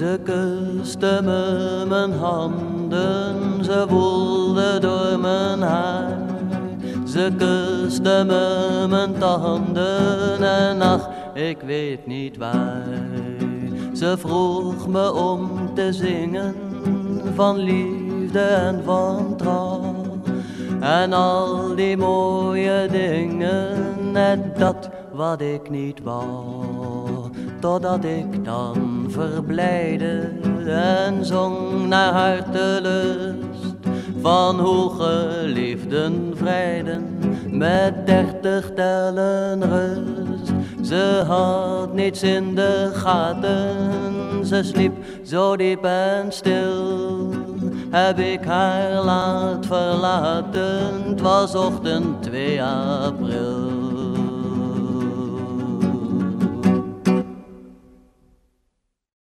Ze kuste me mijn handen, ze woelde door mijn haar. Ze kuste me mijn tanden en ach, ik weet niet waar. Ze vroeg me om te zingen van liefde en van trouw. En al die mooie dingen, net dat wat ik niet wou. Totdat ik dan verblijde en zong naar hartelust. Van hoe geliefden vrijden met dertig tellen rust. Ze had niets in de gaten, ze sliep zo diep en stil. Heb ik haar laat verlaten, was ochtend 2 april.